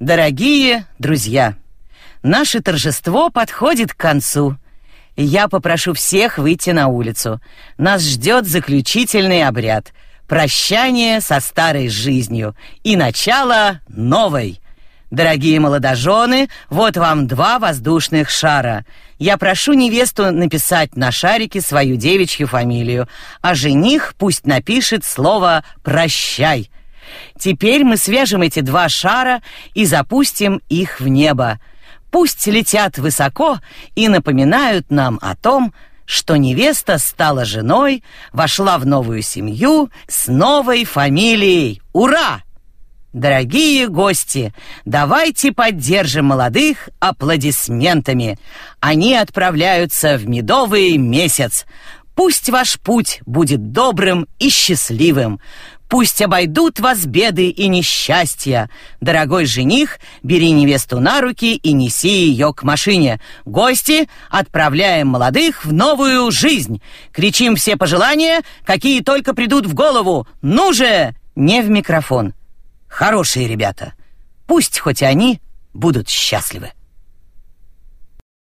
Дорогие друзья, наше торжество подходит к концу. Я попрошу всех выйти на улицу. Нас ждет заключительный обряд — прощание со старой жизнью и начало новой. Дорогие молодожены, вот вам два воздушных шара. Я прошу невесту написать на шарике свою девичью фамилию, а жених пусть напишет слово «прощай». Теперь мы свяжем эти два шара и запустим их в небо. Пусть летят высоко и напоминают нам о том, что невеста стала женой, вошла в новую семью с новой фамилией. Ура! Дорогие гости, давайте поддержим молодых аплодисментами. Они отправляются в медовый месяц. Пусть ваш путь будет добрым и счастливым. Пусть обойдут вас беды и несчастья. Дорогой жених, бери невесту на руки и неси ее к машине. Гости, отправляем молодых в новую жизнь. Кричим все пожелания, какие только придут в голову. Ну же! Не в микрофон. Хорошие ребята. Пусть хоть они будут счастливы.